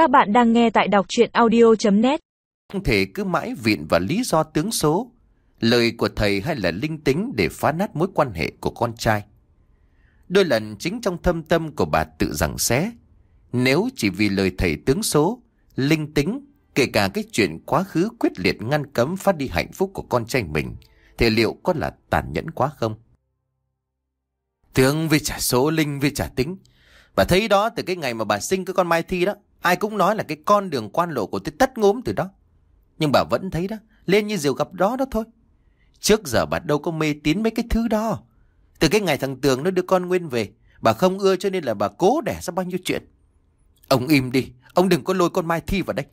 Các bạn đang nghe tại đọc chuyện audio.net Không thể cứ mãi viện vào lý do tướng số, lời của thầy hay là linh tính để phá nát mối quan hệ của con trai. Đôi lần chính trong thâm tâm của bà tự rằng xé, nếu chỉ vì lời thầy tướng số, linh tính, kể cả cái chuyện quá khứ quyết liệt ngăn cấm phát đi hạnh phúc của con trai mình, thì liệu có là tàn nhẫn quá không? Tướng với trả số, linh với trả tính. Bà thấy đó từ cái ngày mà bà sinh cái con Mai Thi đó, ai cũng nói là cái con đường quan lộ của tôi tất ngốm từ đó. Nhưng bà vẫn thấy đó, lên như diều gặp đó đó thôi. Trước giờ bà đâu có mê tín mấy cái thứ đó. Từ cái ngày thằng Tường nó đưa con Nguyên về, bà không ưa cho nên là bà cố đẻ ra bao nhiêu chuyện. Ông im đi, ông đừng có lôi con Mai Thi vào đây.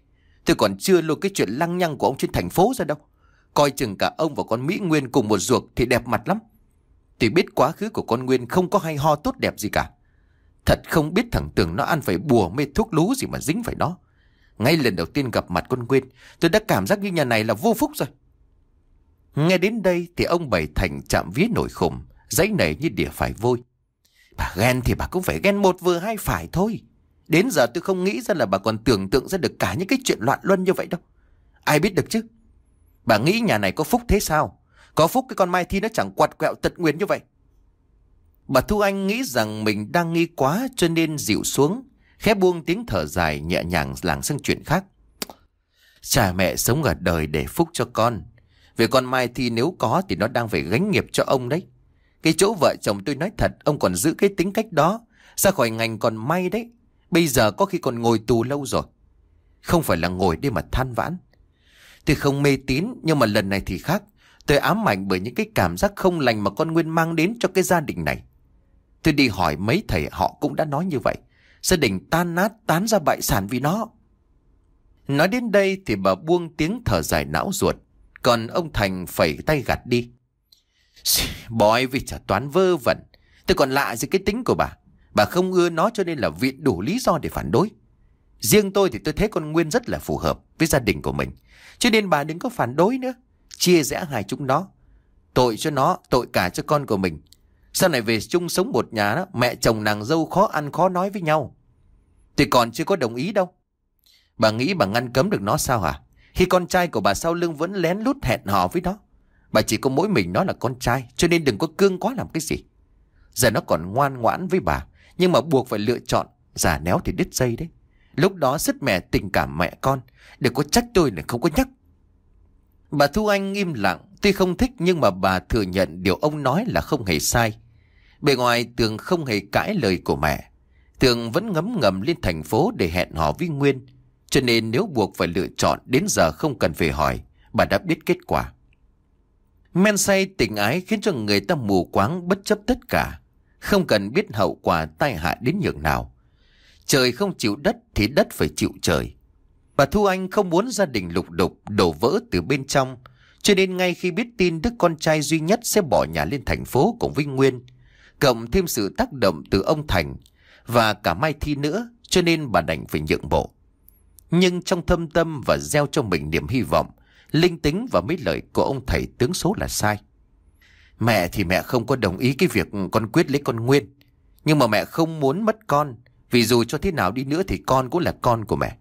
Tôi còn chưa lôi cái chuyện lăng nhăng của ông trên thành phố ra đâu. Coi chừng cả ông và con Mỹ Nguyên cùng một ruột thì đẹp mặt lắm. Tôi biết quá khứ của con Nguyên không có hay ho tốt đẹp gì cả. Thật không biết thằng Tường nó ăn phải bùa mê thuốc lú gì mà dính phải nó. Ngay lần đầu tiên gặp mặt con Nguyên, tôi đã cảm giác như nhà này là vô phúc rồi. Nghe đến đây thì ông Bảy Thành chạm vía nổi khủng, giấy nảy như đỉa phải vôi. Bà ghen thì bà cũng phải ghen một vừa hai phải thôi. Đến giờ tôi không nghĩ ra là bà còn tưởng tượng ra được cả những cái chuyện loạn luân như vậy đâu. Ai biết được chứ? Bà nghĩ nhà này có phúc thế sao? Có phúc cái con Mai Thi nó chẳng quạt quẹo tật nguyên như vậy. Bà Thu Anh nghĩ rằng mình đang nghi quá cho nên dịu xuống, khẽ buông tiếng thở dài nhẹ nhàng làng sang chuyện khác. Cha mẹ sống ở đời để phúc cho con. Về con Mai thì nếu có thì nó đang phải gánh nghiệp cho ông đấy. Cái chỗ vợ chồng tôi nói thật, ông còn giữ cái tính cách đó. Ra khỏi ngành còn may đấy. Bây giờ có khi còn ngồi tù lâu rồi. Không phải là ngồi đi mà than vãn. Tôi không mê tín, nhưng mà lần này thì khác. Tôi ám ảnh bởi những cái cảm giác không lành mà con Nguyên mang đến cho cái gia đình này. Tôi đi hỏi mấy thầy họ cũng đã nói như vậy. Gia đình tan nát tán ra bại sản vì nó. Nói đến đây thì bà buông tiếng thở dài não ruột. Còn ông Thành phẩy tay gạt đi. Bói vì trả toán vơ vẩn. Tôi còn lạ gì cái tính của bà. Bà không ưa nó cho nên là viện đủ lý do để phản đối. Riêng tôi thì tôi thấy con Nguyên rất là phù hợp với gia đình của mình. Cho nên bà đừng có phản đối nữa. Chia rẽ hai chúng nó. Tội cho nó, tội cả cho con của mình. Sau này về chung sống một nhà đó, mẹ chồng nàng dâu khó ăn khó nói với nhau. Thì còn chưa có đồng ý đâu. Bà nghĩ bà ngăn cấm được nó sao hả? Khi con trai của bà sau lưng vẫn lén lút hẹn hò với nó. Bà chỉ có mỗi mình nó là con trai, cho nên đừng có cương quá làm cái gì. Giờ nó còn ngoan ngoãn với bà, nhưng mà buộc phải lựa chọn, giả néo thì đứt dây đấy. Lúc đó sứt mẹ tình cảm mẹ con, đừng có trách tôi là không có nhắc. Bà Thu Anh im lặng, tuy không thích nhưng mà bà thừa nhận điều ông nói là không hề sai. Bề ngoài Tường không hề cãi lời của mẹ. Tường vẫn ngấm ngầm lên thành phố để hẹn hò với Nguyên. Cho nên nếu buộc phải lựa chọn đến giờ không cần về hỏi, bà đã biết kết quả. Men say tình ái khiến cho người ta mù quáng bất chấp tất cả. Không cần biết hậu quả tai hại đến nhường nào. Trời không chịu đất thì đất phải chịu trời. Bà Thu Anh không muốn gia đình lục đục đổ vỡ từ bên trong. Cho nên ngay khi biết tin đứa con trai duy nhất sẽ bỏ nhà lên thành phố cùng Vinh Nguyên, cộng thêm sự tác động từ ông Thành và cả Mai Thi nữa, cho nên bà đành phải nhượng bộ. Nhưng trong thâm tâm và gieo cho mình niềm hy vọng, linh tính và mấy lời của ông thầy tướng số là sai. Mẹ thì mẹ không có đồng ý cái việc con quyết lấy con Nguyên. Nhưng mà mẹ không muốn mất con, vì dù cho thế nào đi nữa thì con cũng là con của mẹ.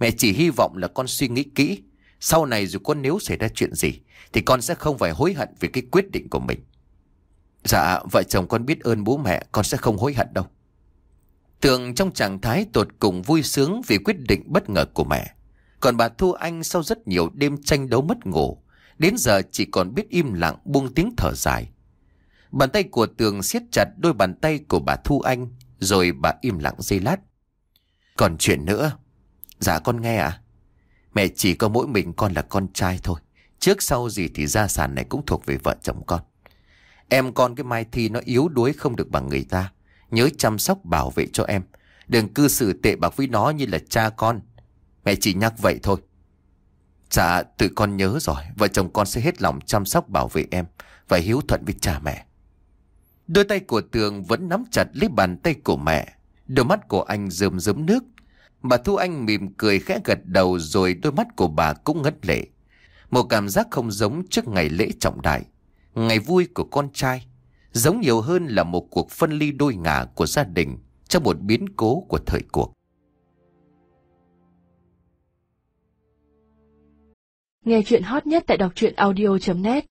Mẹ chỉ hy vọng là con suy nghĩ kỹ, sau này dù con nếu xảy ra chuyện gì, thì con sẽ không phải hối hận về cái quyết định của mình. Dạ, vợ chồng con biết ơn bố mẹ, con sẽ không hối hận đâu. Tường trong trạng thái tột cùng vui sướng vì quyết định bất ngờ của mẹ. Còn bà Thu Anh sau rất nhiều đêm tranh đấu mất ngủ, đến giờ chỉ còn biết im lặng buông tiếng thở dài. Bàn tay của Tường siết chặt đôi bàn tay của bà Thu Anh, rồi bà im lặng giây lát. Còn chuyện nữa. Dạ con nghe à? Mẹ chỉ có mỗi mình con là con trai thôi. Trước sau gì thì gia sản này cũng thuộc về vợ chồng con. Em con cái Mai Thi nó yếu đuối không được bằng người ta. Nhớ chăm sóc bảo vệ cho em. Đừng cư xử tệ bạc với nó như là cha con. Mẹ chỉ nhắc vậy thôi. Dạ, tụi con nhớ rồi. Vợ chồng con sẽ hết lòng chăm sóc bảo vệ em và hiếu thuận với cha mẹ. Đôi tay của Tường vẫn nắm chặt lấy bàn tay của mẹ. Đôi mắt của anh rơm rớm nước. Bà Thu Anh mỉm cười khẽ gật đầu rồi đôi mắt của bà cũng ngất lệ. Một cảm giác không giống trước ngày lễ trọng đại ngày vui của con trai giống nhiều hơn là một cuộc phân ly đôi ngả của gia đình trong một biến cố của thời cuộc. Nghe truyện hot nhất tại đọc truyện audio.net